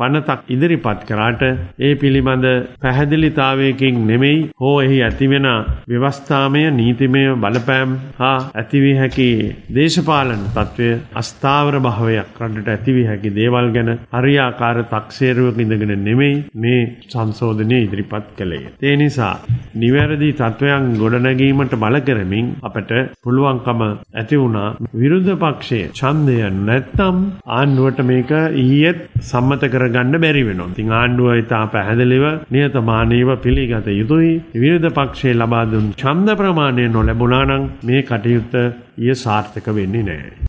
පනතක් ඉදිරිපත් කරාට ඒ පිළිබඳ පැහැදිලිතාවයකින් නෙමෙයි හෝ එහි ඇතිවෙන ව්‍යවස්ථාමය නීතිමය බලපෑම් හා ඇතිවිය හැකි දේශපාලන තත්ත්වය අස්ථාවර භාවයක් රටට ඇතිවිය හැකි දේවල් ගැන හරියාකාර තක්සේරුවක ඉඳගෙන නෙමෙයි මේ සංශෝධනය ඉදිරිපත් කළේ. ඒ නිසා නිවැරදි තත්ත්වයන් ගොඩනැගීමට බල කරමින් අපට පුළුවන්කම ඇති වුණා විරුද්ධ පක්ෂයේ ඡන්දය නැත්නම් ආණ්ඩුවට මේක ඊයේත් සම්මත කරගන්න බැරි වෙනවා. ඉතින් ආණ්ඩුව ඉතා පැහැදිලිව නියතමානීව පිළිගත යුතුයි. විරුද්ධ පක්ෂයේ ලබා දුන් ඡන්ද ප්‍රමාණය නොලැබුණා නම් මේ කටයුත්ත ඊය සාර්ථක වෙන්නේ නැහැ.